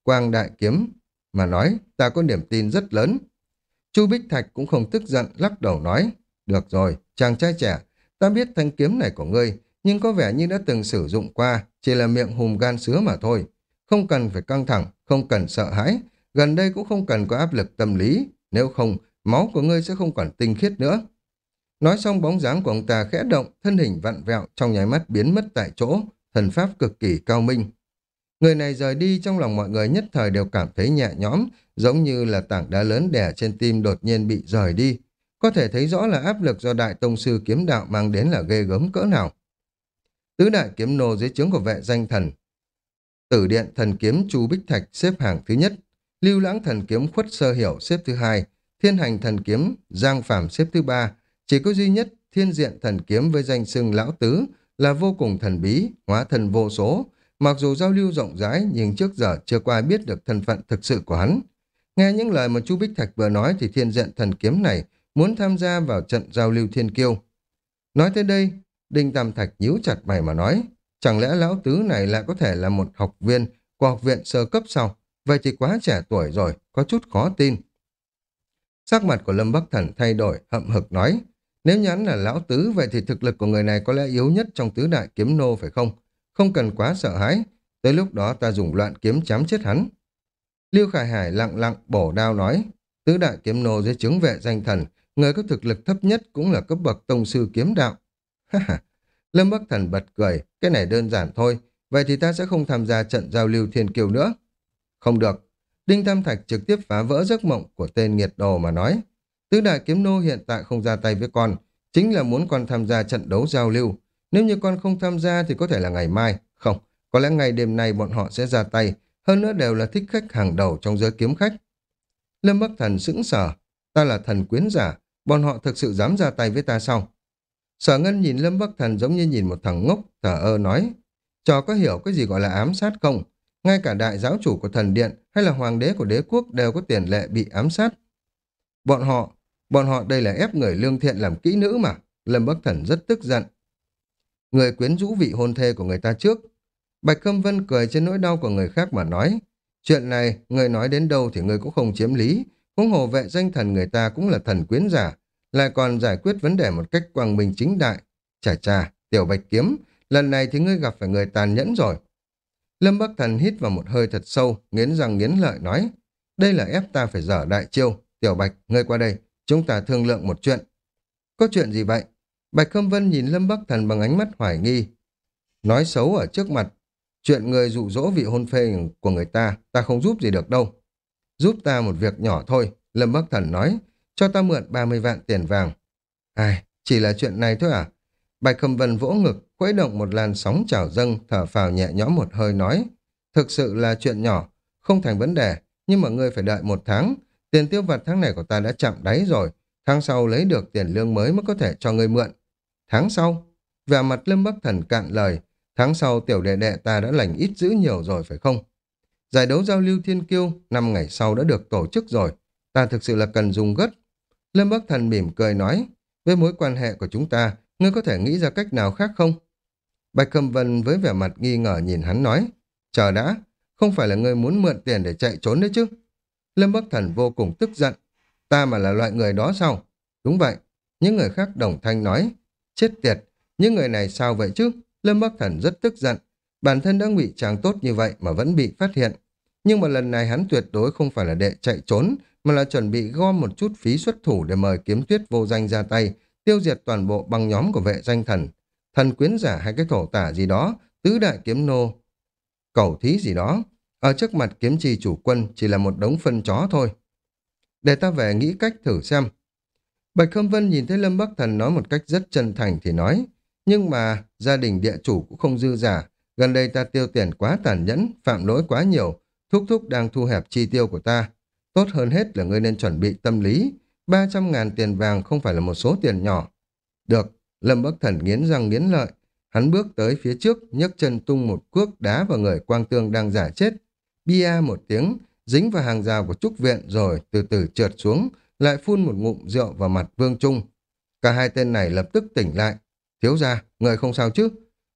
quang đại kiếm, mà nói ta có niềm tin rất lớn. Chu Bích Thạch cũng không tức giận, lắc đầu nói, được rồi, chàng trai trẻ, ta biết thanh kiếm này của ngươi, nhưng có vẻ như đã từng sử dụng qua, chỉ là miệng hùm gan sứa mà thôi. Không cần phải căng thẳng, không cần sợ hãi, gần đây cũng không cần có áp lực tâm lý, nếu không, máu của ngươi sẽ không còn tinh khiết nữa. Nói xong bóng dáng của ông ta khẽ động, thân hình vặn vẹo trong nháy mắt biến mất tại chỗ, thần pháp cực kỳ cao minh. Người này rời đi trong lòng mọi người nhất thời đều cảm thấy nhẹ nhõm, giống như là tảng đá lớn đè trên tim đột nhiên bị rời đi. Có thể thấy rõ là áp lực do Đại Tông Sư Kiếm Đạo mang đến là ghê gớm cỡ nào. Tứ đại kiếm nô dưới trướng của vệ danh thần. Tử điện thần kiếm Chu Bích Thạch xếp hàng thứ nhất, Lưu Lãng thần kiếm Khuất Sơ Hiểu xếp thứ hai, Thiên Hành thần kiếm Giang Phạm xếp thứ ba, chỉ có duy nhất Thiên Diện thần kiếm với danh xưng Lão Tứ là vô cùng thần bí, hóa thần vô số, Mặc dù giao lưu rộng rãi, nhưng trước giờ chưa qua biết được thân phận thực sự của hắn. Nghe những lời mà chú Bích Thạch vừa nói thì thiên diện thần kiếm này muốn tham gia vào trận giao lưu thiên kiêu. Nói tới đây, Đinh Tam Thạch nhíu chặt mày mà nói, chẳng lẽ lão tứ này lại có thể là một học viên của học viện sơ cấp sau Vậy thì quá trẻ tuổi rồi, có chút khó tin. Sắc mặt của Lâm Bắc Thần thay đổi, hậm hực nói, nếu nhắn là lão tứ, vậy thì thực lực của người này có lẽ yếu nhất trong tứ đại kiếm nô phải không? Không cần quá sợ hãi, tới lúc đó ta dùng loạn kiếm chém chết hắn. Lưu Khải Hải lặng lặng bổ đao nói, tứ đại kiếm nô dưới chứng vệ danh thần, người có thực lực thấp nhất cũng là cấp bậc tông sư kiếm đạo. Ha Lâm Bắc Thần bật cười, cái này đơn giản thôi, vậy thì ta sẽ không tham gia trận giao lưu thiên kiều nữa. Không được. Đinh Tam Thạch trực tiếp phá vỡ giấc mộng của tên nghiệt đồ mà nói. Tứ đại kiếm nô hiện tại không ra tay với con, chính là muốn con tham gia trận đấu giao lưu. Nếu như con không tham gia thì có thể là ngày mai. Không, có lẽ ngày đêm nay bọn họ sẽ ra tay. Hơn nữa đều là thích khách hàng đầu trong giới kiếm khách. Lâm Bắc Thần sững sờ. Ta là thần quyến giả. Bọn họ thực sự dám ra tay với ta sao? Sở Ngân nhìn Lâm Bắc Thần giống như nhìn một thằng ngốc, thở ơ nói. Chò có hiểu cái gì gọi là ám sát không? Ngay cả đại giáo chủ của thần điện hay là hoàng đế của đế quốc đều có tiền lệ bị ám sát. Bọn họ, bọn họ đây là ép người lương thiện làm kỹ nữ mà. Lâm Bắc Thần rất tức giận người quyến rũ vị hôn thê của người ta trước. Bạch Khâm Vân cười trên nỗi đau của người khác mà nói, chuyện này, người nói đến đâu thì người cũng không chiếm lý, huống hồ vệ danh thần người ta cũng là thần quyến giả, lại còn giải quyết vấn đề một cách quang minh chính đại. Chà chà, tiểu bạch kiếm, lần này thì ngươi gặp phải người tàn nhẫn rồi. Lâm Bắc Thần hít vào một hơi thật sâu, nghiến răng nghiến lợi nói, đây là ép ta phải dở đại chiêu, tiểu bạch, ngươi qua đây, chúng ta thương lượng một chuyện. Có chuyện gì vậy? Bạch Khâm Vân nhìn Lâm Bắc Thần bằng ánh mắt hoài nghi. Nói xấu ở trước mặt, chuyện người dụ dỗ vị hôn phê của người ta, ta không giúp gì được đâu. Giúp ta một việc nhỏ thôi, Lâm Bắc Thần nói, cho ta mượn 30 vạn tiền vàng. Ai, chỉ là chuyện này thôi à? Bạch Khâm Vân vỗ ngực, khuấy động một làn sóng trào dâng, thở phào nhẹ nhõm một hơi nói. Thực sự là chuyện nhỏ, không thành vấn đề, nhưng mà ngươi phải đợi một tháng. Tiền tiêu vặt tháng này của ta đã chạm đáy rồi, tháng sau lấy được tiền lương mới mới có thể cho ngươi mượn. Tháng sau, vẻ mặt Lâm Bắc Thần cạn lời, tháng sau tiểu đệ đệ ta đã lành ít giữ nhiều rồi phải không? Giải đấu giao lưu thiên kiêu năm ngày sau đã được tổ chức rồi, ta thực sự là cần dùng gất. Lâm Bắc Thần mỉm cười nói, với mối quan hệ của chúng ta, ngươi có thể nghĩ ra cách nào khác không? Bạch Khâm Vân với vẻ mặt nghi ngờ nhìn hắn nói, chờ đã, không phải là ngươi muốn mượn tiền để chạy trốn đấy chứ? Lâm Bắc Thần vô cùng tức giận, ta mà là loại người đó sao? Đúng vậy, những người khác đồng thanh nói, Chết tiệt, những người này sao vậy chứ? Lâm Bắc Thần rất tức giận. Bản thân đã ngụy trang tốt như vậy mà vẫn bị phát hiện. Nhưng mà lần này hắn tuyệt đối không phải là đệ chạy trốn, mà là chuẩn bị gom một chút phí xuất thủ để mời kiếm tuyết vô danh ra tay, tiêu diệt toàn bộ băng nhóm của vệ danh thần. Thần quyến giả hay cái thổ tả gì đó, tứ đại kiếm nô, cầu thí gì đó. Ở trước mặt kiếm trì chủ quân chỉ là một đống phân chó thôi. Để ta về nghĩ cách thử xem, Bạch Khâm Vân nhìn thấy Lâm Bắc Thần nói một cách rất chân thành thì nói, nhưng mà gia đình địa chủ cũng không dư giả, gần đây ta tiêu tiền quá tàn nhẫn, phạm lỗi quá nhiều, thúc thúc đang thu hẹp chi tiêu của ta. Tốt hơn hết là ngươi nên chuẩn bị tâm lý, 300 ngàn tiền vàng không phải là một số tiền nhỏ. Được, Lâm Bắc Thần nghiến răng nghiến lợi, hắn bước tới phía trước, nhấc chân tung một cước đá vào người Quang Tương đang giả chết. Bia một tiếng, dính vào hàng rào của trúc viện rồi từ từ trượt xuống, lại phun một ngụm rượu vào mặt Vương Trung, Cả hai tên này lập tức tỉnh lại. Thiếu gia, người không sao chứ?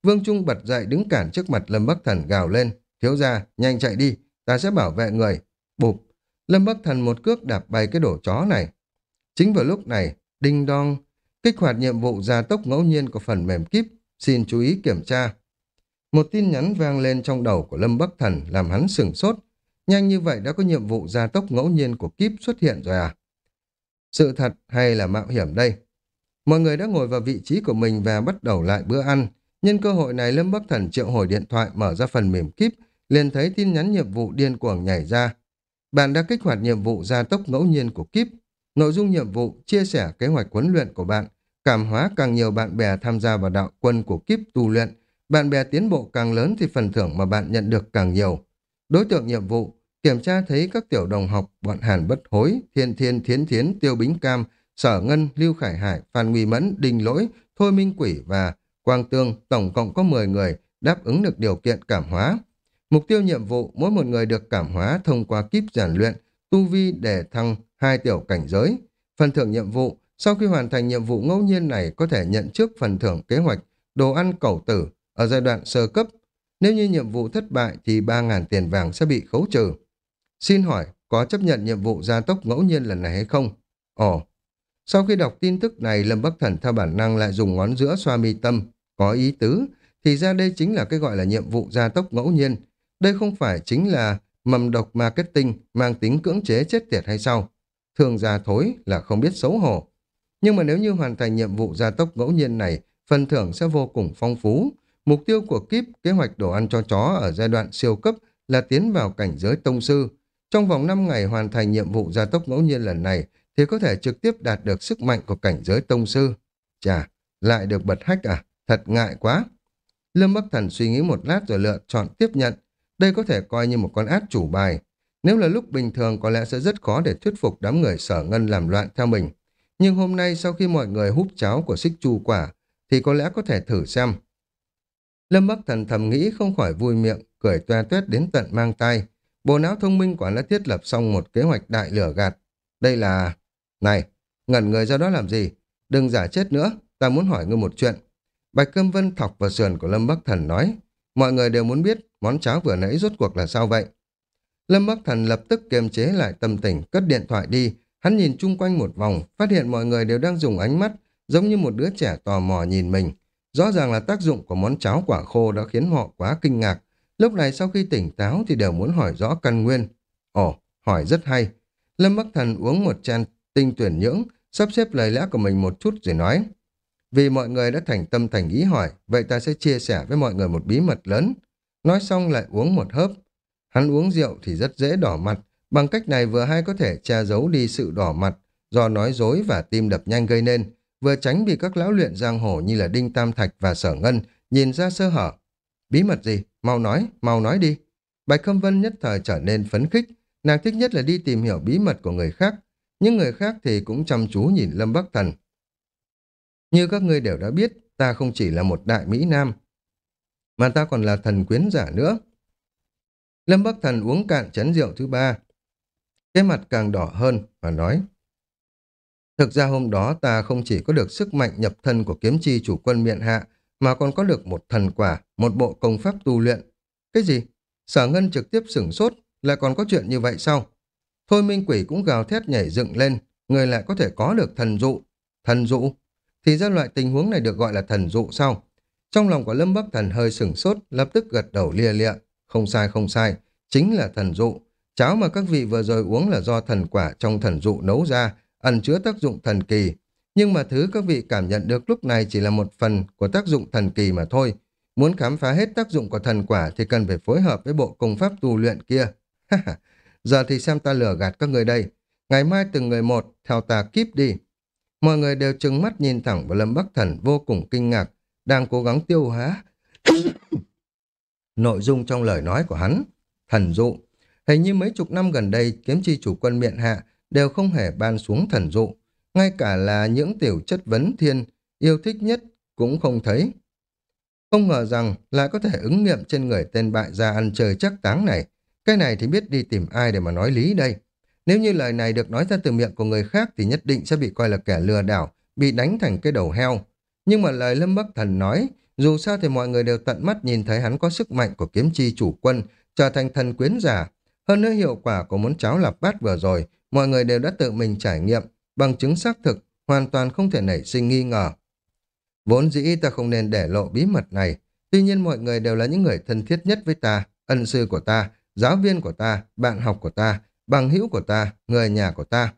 Vương Trung bật dậy đứng cản trước mặt Lâm Bắc Thần gào lên. Thiếu gia, nhanh chạy đi, ta sẽ bảo vệ người. Bụp, Lâm Bắc Thần một cước đạp bay cái đổ chó này. Chính vào lúc này, đinh đong, kích hoạt nhiệm vụ gia tốc ngẫu nhiên của phần mềm kíp, xin chú ý kiểm tra. Một tin nhắn vang lên trong đầu của Lâm Bắc Thần làm hắn sửng sốt. Nhanh như vậy đã có nhiệm vụ gia tốc ngẫu nhiên của kíp xuất hiện rồi à? Sự thật hay là mạo hiểm đây? Mọi người đã ngồi vào vị trí của mình và bắt đầu lại bữa ăn. Nhân cơ hội này Lâm Bắc Thần triệu hồi điện thoại mở ra phần mềm kíp, liền thấy tin nhắn nhiệm vụ điên cuồng nhảy ra. Bạn đã kích hoạt nhiệm vụ gia tốc ngẫu nhiên của kíp. Nội dung nhiệm vụ chia sẻ kế hoạch huấn luyện của bạn, cảm hóa càng nhiều bạn bè tham gia vào đạo quân của kíp tu luyện. Bạn bè tiến bộ càng lớn thì phần thưởng mà bạn nhận được càng nhiều. Đối tượng nhiệm vụ, kiểm tra thấy các tiểu đồng học bọn Hàn Bất Hối, Thiên Thiên Thiến Thiến, Tiêu Bính Cam, Sở Ngân, Lưu Khải Hải, Phan Nguy Mẫn, Đình Lỗi, Thôi Minh Quỷ và Quang Tương tổng cộng có 10 người đáp ứng được điều kiện cảm hóa. Mục tiêu nhiệm vụ, mỗi một người được cảm hóa thông qua kíp giản luyện, tu vi để thăng hai tiểu cảnh giới. Phần thưởng nhiệm vụ, sau khi hoàn thành nhiệm vụ ngẫu nhiên này có thể nhận trước phần thưởng kế hoạch đồ ăn cẩu tử ở giai đoạn sơ cấp. Nếu như nhiệm vụ thất bại thì 3.000 tiền vàng sẽ bị khấu trừ. Xin hỏi, có chấp nhận nhiệm vụ gia tốc ngẫu nhiên lần này hay không? Ồ, sau khi đọc tin tức này, Lâm Bắc Thần theo bản năng lại dùng ngón giữa xoa mi tâm, có ý tứ, thì ra đây chính là cái gọi là nhiệm vụ gia tốc ngẫu nhiên. Đây không phải chính là mầm độc marketing mang tính cưỡng chế chết tiệt hay sao? Thường gia thối là không biết xấu hổ. Nhưng mà nếu như hoàn thành nhiệm vụ gia tốc ngẫu nhiên này, phần thưởng sẽ vô cùng phong phú. Mục tiêu của kíp kế hoạch đồ ăn cho chó ở giai đoạn siêu cấp là tiến vào cảnh giới tông sư. Trong vòng 5 ngày hoàn thành nhiệm vụ gia tốc ngẫu nhiên lần này, thì có thể trực tiếp đạt được sức mạnh của cảnh giới tông sư. Chà, lại được bật hách à? Thật ngại quá. Lâm Bắc Thần suy nghĩ một lát rồi lựa chọn tiếp nhận. Đây có thể coi như một con át chủ bài. Nếu là lúc bình thường có lẽ sẽ rất khó để thuyết phục đám người sở ngân làm loạn theo mình. Nhưng hôm nay sau khi mọi người húp cháo của xích chu quả thì có lẽ có thể thử xem. Lâm Bắc Thần thầm nghĩ không khỏi vui miệng, cười toe toét đến tận mang tay. Bộ não thông minh quả đã thiết lập xong một kế hoạch đại lửa gạt. Đây là... Này, ngẩn người ra đó làm gì? Đừng giả chết nữa, ta muốn hỏi ngươi một chuyện. Bạch Câm Vân thọc vào sườn của Lâm Bắc Thần nói, mọi người đều muốn biết món cháo vừa nãy rốt cuộc là sao vậy. Lâm Bắc Thần lập tức kiềm chế lại tâm tình, cất điện thoại đi. Hắn nhìn chung quanh một vòng, phát hiện mọi người đều đang dùng ánh mắt, giống như một đứa trẻ tò mò nhìn mình. Rõ ràng là tác dụng của món cháo quả khô đã khiến họ quá kinh ngạc. Lúc này sau khi tỉnh táo thì đều muốn hỏi rõ căn nguyên. Ồ, hỏi rất hay. Lâm Bắc Thần uống một chén tinh tuyển nhưỡng, sắp xếp lời lẽ của mình một chút rồi nói. Vì mọi người đã thành tâm thành ý hỏi, vậy ta sẽ chia sẻ với mọi người một bí mật lớn. Nói xong lại uống một hớp. Hắn uống rượu thì rất dễ đỏ mặt, bằng cách này vừa hay có thể che giấu đi sự đỏ mặt do nói dối và tim đập nhanh gây nên, vừa tránh bị các lão luyện giang hồ như là Đinh Tam Thạch và Sở Ngân nhìn ra sơ hở. Bí mật gì? Mau nói, mau nói đi. Bạch Khâm Vân nhất thời trở nên phấn khích, nàng thích nhất là đi tìm hiểu bí mật của người khác, nhưng người khác thì cũng chăm chú nhìn Lâm Bắc Thần. Như các ngươi đều đã biết, ta không chỉ là một đại Mỹ Nam, mà ta còn là thần quyến giả nữa. Lâm Bắc Thần uống cạn chén rượu thứ ba. Cái mặt càng đỏ hơn và nói Thực ra hôm đó ta không chỉ có được sức mạnh nhập thân của kiếm chi chủ quân miện hạ, mà còn có được một thần quả, một bộ công pháp tu luyện. Cái gì? Sở Ngân trực tiếp sửng sốt, lại còn có chuyện như vậy sao? Thôi minh quỷ cũng gào thét nhảy dựng lên, người lại có thể có được thần dụ. Thần dụ? Thì ra loại tình huống này được gọi là thần dụ sao? Trong lòng của Lâm Bắc Thần hơi sửng sốt, lập tức gật đầu lia lịa. Không sai không sai, chính là thần dụ. Cháo mà các vị vừa rồi uống là do thần quả trong thần dụ nấu ra, ẩn chứa tác dụng thần kỳ. Nhưng mà thứ các vị cảm nhận được lúc này chỉ là một phần của tác dụng thần kỳ mà thôi. Muốn khám phá hết tác dụng của thần quả thì cần phải phối hợp với bộ công pháp tu luyện kia. Giờ thì xem ta lừa gạt các người đây. Ngày mai từng người một, theo ta kíp đi. Mọi người đều trừng mắt nhìn thẳng vào Lâm Bắc Thần vô cùng kinh ngạc, đang cố gắng tiêu hóa. Nội dung trong lời nói của hắn, thần dụ. Hình như mấy chục năm gần đây, kiếm chi chủ quân miện hạ đều không hề ban xuống thần dụ. Ngay cả là những tiểu chất vấn thiên yêu thích nhất cũng không thấy. Không ngờ rằng lại có thể ứng nghiệm trên người tên bại gia ăn chơi chắc táng này. Cái này thì biết đi tìm ai để mà nói lý đây. Nếu như lời này được nói ra từ miệng của người khác thì nhất định sẽ bị coi là kẻ lừa đảo, bị đánh thành cái đầu heo. Nhưng mà lời Lâm Bắc Thần nói, dù sao thì mọi người đều tận mắt nhìn thấy hắn có sức mạnh của kiếm chi chủ quân, trở thành thần quyến giả. Hơn nữa hiệu quả của món cháo lạp bát vừa rồi, mọi người đều đã tự mình trải nghiệm, bằng chứng xác thực, hoàn toàn không thể nảy sinh nghi ngờ. Vốn dĩ ta không nên để lộ bí mật này, tuy nhiên mọi người đều là những người thân thiết nhất với ta, ân sư của ta, giáo viên của ta, bạn học của ta, bằng hữu của ta, người nhà của ta.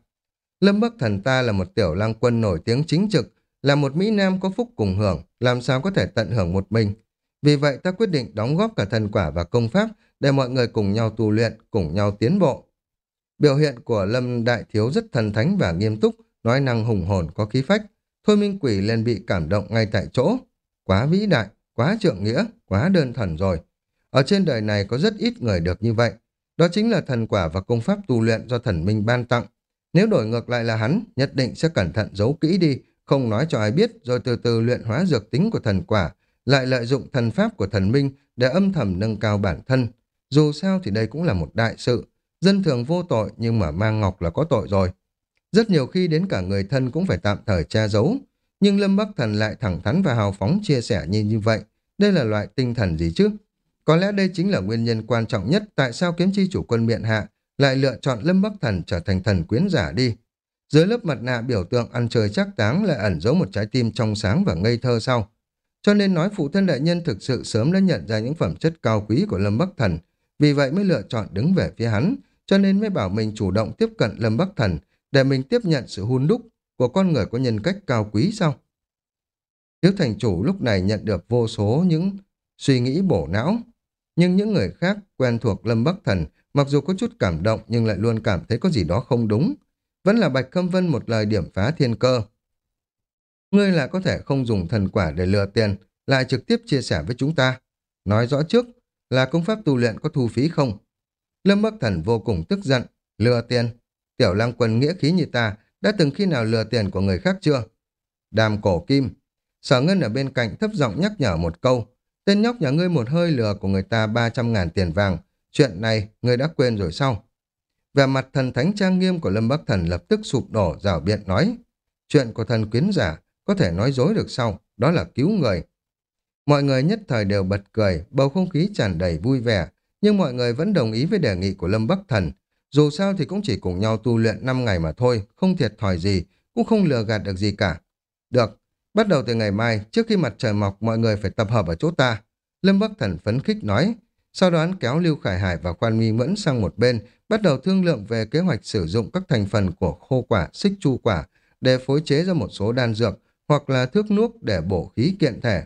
Lâm Bắc Thần ta là một tiểu lang quân nổi tiếng chính trực, là một Mỹ Nam có phúc cùng hưởng, làm sao có thể tận hưởng một mình. Vì vậy ta quyết định đóng góp cả thần quả và công pháp để mọi người cùng nhau tu luyện, cùng nhau tiến bộ. Biểu hiện của Lâm Đại Thiếu rất thần thánh và nghiêm túc, nói năng hùng hồn có khí phách. Thôi Minh Quỷ liền bị cảm động ngay tại chỗ. Quá vĩ đại, quá trượng nghĩa, quá đơn thần rồi. Ở trên đời này có rất ít người được như vậy. Đó chính là thần quả và công pháp tu luyện do thần minh ban tặng. Nếu đổi ngược lại là hắn, nhất định sẽ cẩn thận giấu kỹ đi, không nói cho ai biết rồi từ từ luyện hóa dược tính của thần quả, lại lợi dụng thần pháp của thần minh để âm thầm nâng cao bản thân. Dù sao thì đây cũng là một đại sự, dân thường vô tội nhưng mà mang ngọc là có tội rồi. Rất nhiều khi đến cả người thân cũng phải tạm thời che giấu, nhưng Lâm Bắc Thần lại thẳng thắn và hào phóng chia sẻ như như vậy. Đây là loại tinh thần gì chứ? Có lẽ đây chính là nguyên nhân quan trọng nhất tại sao kiếm chi chủ quân miện hạ lại lựa chọn Lâm Bắc Thần trở thành thần quyến giả đi. Dưới lớp mặt nạ biểu tượng ăn chơi chắc táng lại ẩn giấu một trái tim trong sáng và ngây thơ sau. Cho nên nói phụ thân đại nhân thực sự sớm đã nhận ra những phẩm chất cao quý của Lâm Bắc Thần, vì vậy mới lựa chọn đứng về phía hắn, cho nên mới bảo mình chủ động tiếp cận Lâm Bắc Thần để mình tiếp nhận sự hun đúc của con người có nhân cách cao quý sau. Thiếu thành chủ lúc này nhận được vô số những suy nghĩ bổ não, nhưng những người khác quen thuộc Lâm Bắc Thần mặc dù có chút cảm động nhưng lại luôn cảm thấy có gì đó không đúng. Vẫn là Bạch Khâm Vân một lời điểm phá thiên cơ. Ngươi lại có thể không dùng thần quả để lừa tiền, lại trực tiếp chia sẻ với chúng ta. Nói rõ trước là công pháp tu luyện có thu phí không? Lâm Bắc Thần vô cùng tức giận, lừa tiền. Tiểu lang quân nghĩa khí như ta đã từng khi nào lừa tiền của người khác chưa? Đàm cổ kim. Sở Ngân ở bên cạnh thấp giọng nhắc nhở một câu. Tên nhóc nhà ngươi một hơi lừa của người ta 300 ngàn tiền vàng. Chuyện này ngươi đã quên rồi sao? Về mặt thần thánh trang nghiêm của Lâm Bắc Thần lập tức sụp đổ rào biện nói. Chuyện của thần quyến giả có thể nói dối được sau, đó là cứu người. Mọi người nhất thời đều bật cười, bầu không khí tràn đầy vui vẻ, nhưng mọi người vẫn đồng ý với đề nghị của Lâm Bắc Thần. Dù sao thì cũng chỉ cùng nhau tu luyện 5 ngày mà thôi, không thiệt thòi gì, cũng không lừa gạt được gì cả. Được, bắt đầu từ ngày mai, trước khi mặt trời mọc mọi người phải tập hợp ở chỗ ta. Lâm Bắc Thần phấn khích nói, sau đó hắn kéo Lưu Khải Hải và Quan Mi Mẫn sang một bên, bắt đầu thương lượng về kế hoạch sử dụng các thành phần của khô quả, xích chu quả để phối chế ra một số đan dược hoặc là thước nước để bổ khí kiện thể.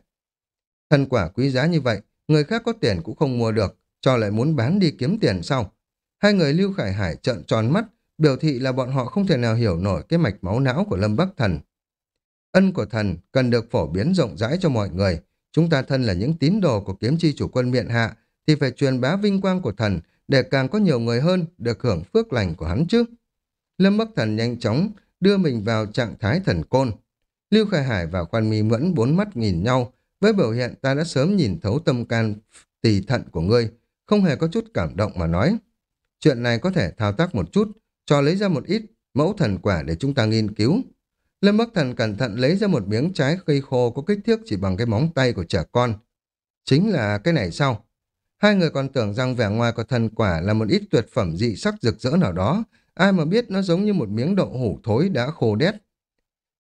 Thần quả quý giá như vậy, người khác có tiền cũng không mua được, cho lại muốn bán đi kiếm tiền sau. Hai người Lưu Khải Hải trợn tròn mắt, biểu thị là bọn họ không thể nào hiểu nổi cái mạch máu não của Lâm Bắc Thần. Ân của thần cần được phổ biến rộng rãi cho mọi người. Chúng ta thân là những tín đồ của kiếm chi chủ quân miện hạ, thì phải truyền bá vinh quang của thần để càng có nhiều người hơn được hưởng phước lành của hắn chứ. Lâm Bắc Thần nhanh chóng đưa mình vào trạng thái thần côn. Lưu Khải Hải và Quan Mi Mẫn bốn mắt nhìn nhau, với biểu hiện ta đã sớm nhìn thấu tâm can tỳ thận của ngươi, không hề có chút cảm động mà nói. Chuyện này có thể thao tác một chút, cho lấy ra một ít mẫu thần quả để chúng ta nghiên cứu. Lâm Bắc Thần cẩn thận lấy ra một miếng trái cây khô có kích thước chỉ bằng cái móng tay của trẻ con. Chính là cái này sao? Hai người còn tưởng rằng vẻ ngoài của thần quả là một ít tuyệt phẩm dị sắc rực rỡ nào đó, ai mà biết nó giống như một miếng đậu hủ thối đã khô đét.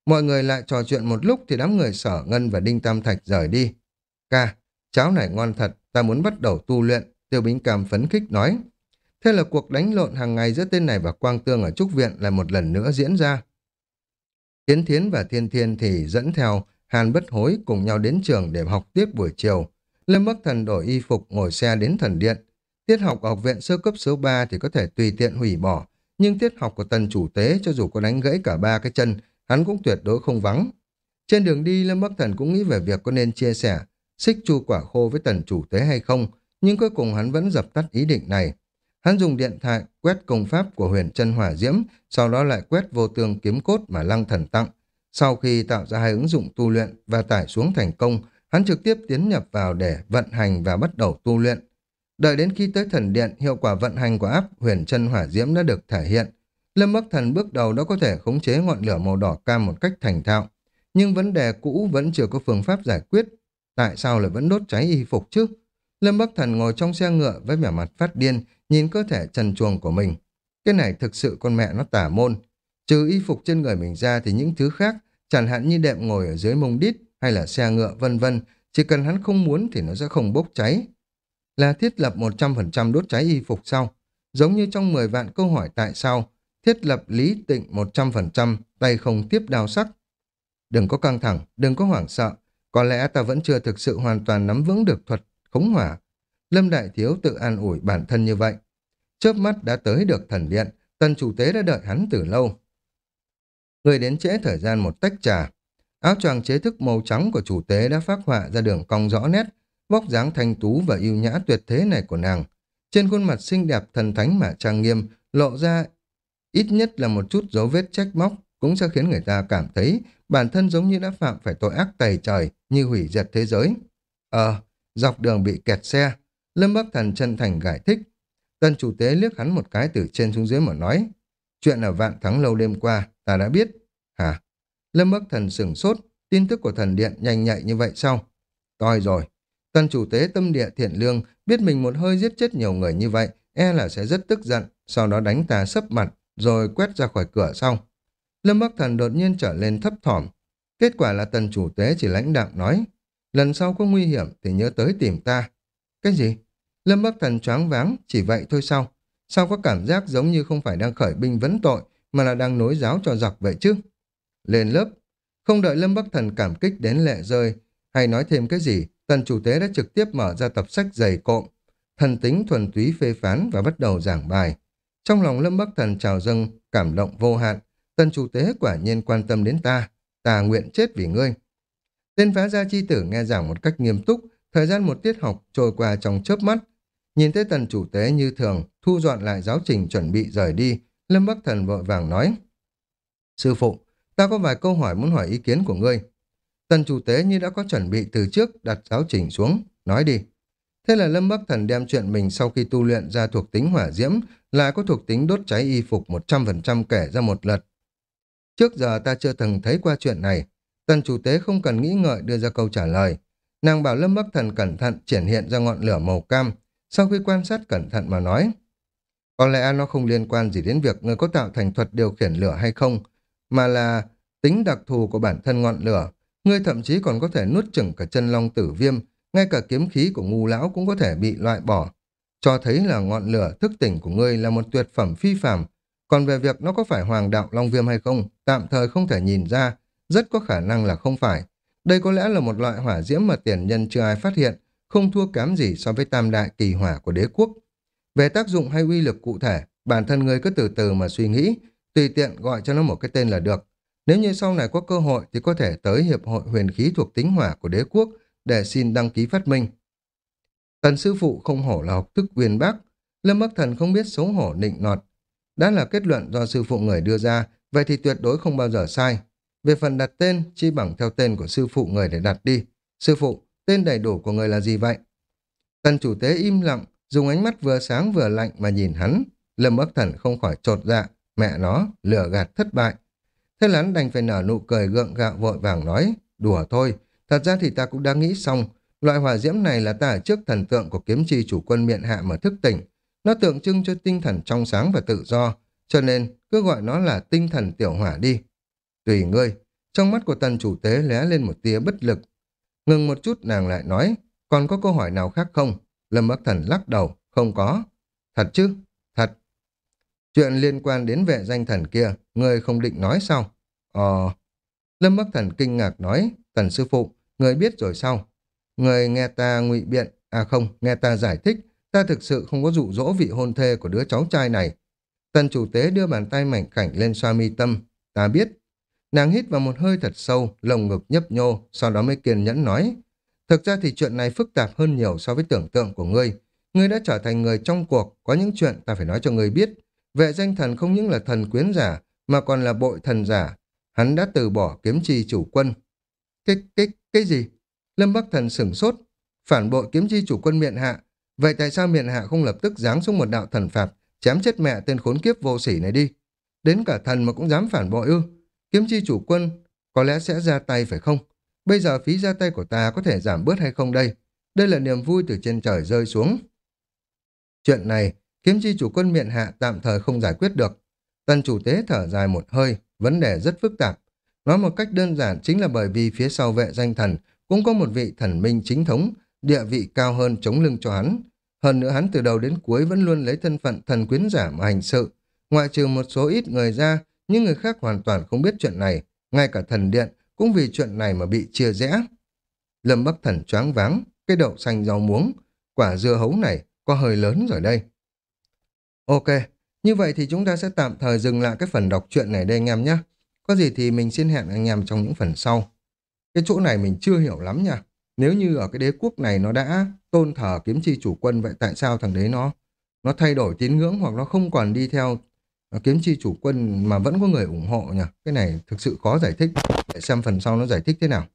Mọi người lại trò chuyện một lúc thì đám người sở ngân và đinh tam thạch rời đi. Ca, cháo này ngon thật, ta muốn bắt đầu tu luyện, tiêu bính cam phấn khích nói. Thế là cuộc đánh lộn hàng ngày giữa tên này và Quang Tương ở Trúc Viện lại một lần nữa diễn ra. Tiến Thiến và Thiên Thiên thì dẫn theo Hàn Bất Hối cùng nhau đến trường để học tiếp buổi chiều. Lâm Bắc Thần đổi y phục ngồi xe đến thần điện. Tiết học ở học viện sơ cấp số 3 thì có thể tùy tiện hủy bỏ, nhưng tiết học của tần chủ tế cho dù có đánh gãy cả ba cái chân, hắn cũng tuyệt đối không vắng. Trên đường đi, Lâm Bắc Thần cũng nghĩ về việc có nên chia sẻ xích chu quả khô với tần chủ tế hay không, nhưng cuối cùng hắn vẫn dập tắt ý định này. Hắn dùng điện thoại quét công pháp của huyền chân hỏa diễm, sau đó lại quét vô tương kiếm cốt mà lăng thần tặng. Sau khi tạo ra hai ứng dụng tu luyện và tải xuống thành công, hắn trực tiếp tiến nhập vào để vận hành và bắt đầu tu luyện. Đợi đến khi tới thần điện, hiệu quả vận hành của áp huyền chân hỏa diễm đã được thể hiện. Lâm Bắc Thần bước đầu đã có thể khống chế ngọn lửa màu đỏ cam một cách thành thạo. nhưng vấn đề cũ vẫn chưa có phương pháp giải quyết. Tại sao lại vẫn đốt cháy y phục chứ? Lâm Bắc Thần ngồi trong xe ngựa với vẻ mặt phát điên, nhìn cơ thể trần truồng của mình. Cái này thực sự con mẹ nó tả môn. Trừ y phục trên người mình ra thì những thứ khác, chẳng hạn như đệm ngồi ở dưới mông đít hay là xe ngựa vân vân, chỉ cần hắn không muốn thì nó sẽ không bốc cháy. Là thiết lập 100% đốt cháy y phục sau. Giống như trong 10 vạn câu hỏi tại sao, thiết lập lý tịnh 100%, tay không tiếp đao sắc. Đừng có căng thẳng, đừng có hoảng sợ, có lẽ ta vẫn chưa thực sự hoàn toàn nắm vững được thuật khống hỏa. Lâm Đại Thiếu tự an ủi bản thân như vậy. Chớp mắt đã tới được thần điện, tần chủ tế đã đợi hắn từ lâu. Người đến trễ thời gian một tách trà. Áo choàng chế thức màu trắng của chủ tế đã phát họa ra đường cong rõ nét, vóc dáng thanh tú và yêu nhã tuyệt thế này của nàng. Trên khuôn mặt xinh đẹp thần thánh mà trang nghiêm, lộ ra ít nhất là một chút dấu vết trách móc, cũng sẽ khiến người ta cảm thấy bản thân giống như đã phạm phải tội ác tày trời, như hủy diệt thế giới. Ờ, dọc đường bị kẹt xe, Lâm Bắc Thần chân thành giải thích. Tân chủ tế liếc hắn một cái từ trên xuống dưới mà nói, chuyện ở vạn thắng lâu đêm qua, ta đã biết. Hả? Lâm Bắc Thần sửng sốt, tin tức của thần điện nhanh nhạy như vậy sao? Toi rồi. Tân chủ tế tâm địa thiện lương, biết mình một hơi giết chết nhiều người như vậy, e là sẽ rất tức giận, sau đó đánh ta sấp mặt, rồi quét ra khỏi cửa xong. Lâm Bắc Thần đột nhiên trở lên thấp thỏm. Kết quả là tần chủ tế chỉ lãnh đạm nói, lần sau có nguy hiểm thì nhớ tới tìm ta. Cái gì? Lâm Bắc Thần choáng váng, chỉ vậy thôi sao? Sao có cảm giác giống như không phải đang khởi binh vấn tội, mà là đang nối giáo cho giặc vậy chứ? Lên lớp, không đợi Lâm Bắc Thần cảm kích đến lệ rơi, hay nói thêm cái gì, tần chủ tế đã trực tiếp mở ra tập sách dày cộm, thần tính thuần túy phê phán và bắt đầu giảng bài. Trong lòng Lâm Bắc Thần trào dâng, cảm động vô hạn, tần chủ tế quả nhiên quan tâm đến ta, ta nguyện chết vì ngươi. Tên phá gia chi tử nghe giảng một cách nghiêm túc, thời gian một tiết học trôi qua trong chớp mắt. Nhìn thấy tần chủ tế như thường, thu dọn lại giáo trình chuẩn bị rời đi, Lâm Bắc Thần vội vàng nói. Sư phụ, ta có vài câu hỏi muốn hỏi ý kiến của ngươi. Tần chủ tế như đã có chuẩn bị từ trước đặt giáo trình xuống, nói đi. Thế là Lâm Bắc Thần đem chuyện mình sau khi tu luyện ra thuộc tính hỏa diễm, lại có thuộc tính đốt cháy y phục 100% kể ra một lượt. Trước giờ ta chưa từng thấy qua chuyện này, tần chủ tế không cần nghĩ ngợi đưa ra câu trả lời. Nàng bảo Lâm Bắc Thần cẩn thận triển hiện ra ngọn lửa màu cam, sau khi quan sát cẩn thận mà nói. Có lẽ nó không liên quan gì đến việc người có tạo thành thuật điều khiển lửa hay không, mà là tính đặc thù của bản thân ngọn lửa. Ngươi thậm chí còn có thể nuốt chửng cả chân long tử viêm, ngay cả kiếm khí của ngu lão cũng có thể bị loại bỏ. Cho thấy là ngọn lửa thức tỉnh của ngươi là một tuyệt phẩm phi phàm. Còn về việc nó có phải hoàng đạo long viêm hay không, tạm thời không thể nhìn ra, rất có khả năng là không phải. Đây có lẽ là một loại hỏa diễm mà tiền nhân chưa ai phát hiện, không thua kém gì so với tam đại kỳ hỏa của đế quốc. Về tác dụng hay uy lực cụ thể, bản thân người cứ từ từ mà suy nghĩ, tùy tiện gọi cho nó một cái tên là được. Nếu như sau này có cơ hội thì có thể tới Hiệp hội huyền khí thuộc tính hỏa của đế quốc để xin đăng ký phát minh. Tần sư phụ không hổ là học thức uyên bác, Lâm Bắc Thần không biết xấu hổ nịnh nọt. Đã là kết luận do sư phụ người đưa ra, vậy thì tuyệt đối không bao giờ sai. Về phần đặt tên, chi bằng theo tên của sư phụ người để đặt đi. Sư phụ, tên đầy đủ của người là gì vậy? Tần chủ tế im lặng, dùng ánh mắt vừa sáng vừa lạnh mà nhìn hắn. Lâm Bắc Thần không khỏi trột dạ, mẹ nó, lừa gạt thất bại. Thế lắn đành phải nở nụ cười gượng gạo vội vàng nói, đùa thôi, thật ra thì ta cũng đã nghĩ xong, loại hỏa diễm này là ta ở trước thần tượng của kiếm chi chủ quân miện hạ mà thức tỉnh. Nó tượng trưng cho tinh thần trong sáng và tự do, cho nên cứ gọi nó là tinh thần tiểu hỏa đi. Tùy ngươi, trong mắt của tần chủ tế lóe lên một tia bất lực. Ngừng một chút nàng lại nói, còn có câu hỏi nào khác không? Lâm Bắc Thần lắc đầu, không có. Thật chứ? Thật. Chuyện liên quan đến vệ danh thần kia, ngươi không định nói sao? Ờ... Lâm Bắc Thần kinh ngạc nói, tần sư phụ, người biết rồi sao? Người nghe ta ngụy biện, à không, nghe ta giải thích, ta thực sự không có dụ dỗ vị hôn thê của đứa cháu trai này. Tần chủ tế đưa bàn tay mảnh khảnh lên xoa mi tâm, ta biết. Nàng hít vào một hơi thật sâu, lồng ngực nhấp nhô, sau đó mới kiên nhẫn nói. Thực ra thì chuyện này phức tạp hơn nhiều so với tưởng tượng của ngươi. Ngươi đã trở thành người trong cuộc, có những chuyện ta phải nói cho ngươi biết. Vệ danh thần không những là thần quyến giả, mà còn là bội thần giả. Hắn đã từ bỏ kiếm chi chủ quân. Cái, cái, cái gì? Lâm Bắc Thần sửng sốt. Phản bội kiếm chi chủ quân miện hạ. Vậy tại sao miện hạ không lập tức giáng xuống một đạo thần phạt, chém chết mẹ tên khốn kiếp vô sỉ này đi? Đến cả thần mà cũng dám phản bội ư? Kiếm chi chủ quân có lẽ sẽ ra tay phải không? Bây giờ phí ra tay của ta có thể giảm bớt hay không đây? Đây là niềm vui từ trên trời rơi xuống. Chuyện này, kiếm chi chủ quân miện hạ tạm thời không giải quyết được. Tần chủ tế thở dài một hơi, vấn đề rất phức tạp. Nói một cách đơn giản chính là bởi vì phía sau vệ danh thần cũng có một vị thần minh chính thống, địa vị cao hơn chống lưng cho hắn. Hơn nữa hắn từ đầu đến cuối vẫn luôn lấy thân phận thần quyến giả mà hành sự. Ngoại trừ một số ít người ra, những người khác hoàn toàn không biết chuyện này. Ngay cả thần điện cũng vì chuyện này mà bị chia rẽ. Lâm Bắc Thần choáng váng, cái đậu xanh rau muống, quả dưa hấu này có hơi lớn rồi đây. Ok, như vậy thì chúng ta sẽ tạm thời dừng lại cái phần đọc truyện này đây anh em nhé. Có gì thì mình xin hẹn anh em trong những phần sau. Cái chỗ này mình chưa hiểu lắm nha. Nếu như ở cái đế quốc này nó đã tôn thờ kiếm chi chủ quân, vậy tại sao thằng đấy nó nó thay đổi tín ngưỡng hoặc nó không còn đi theo kiếm chi chủ quân mà vẫn có người ủng hộ nhỉ? Cái này thực sự khó giải thích. Để xem phần sau nó giải thích thế nào.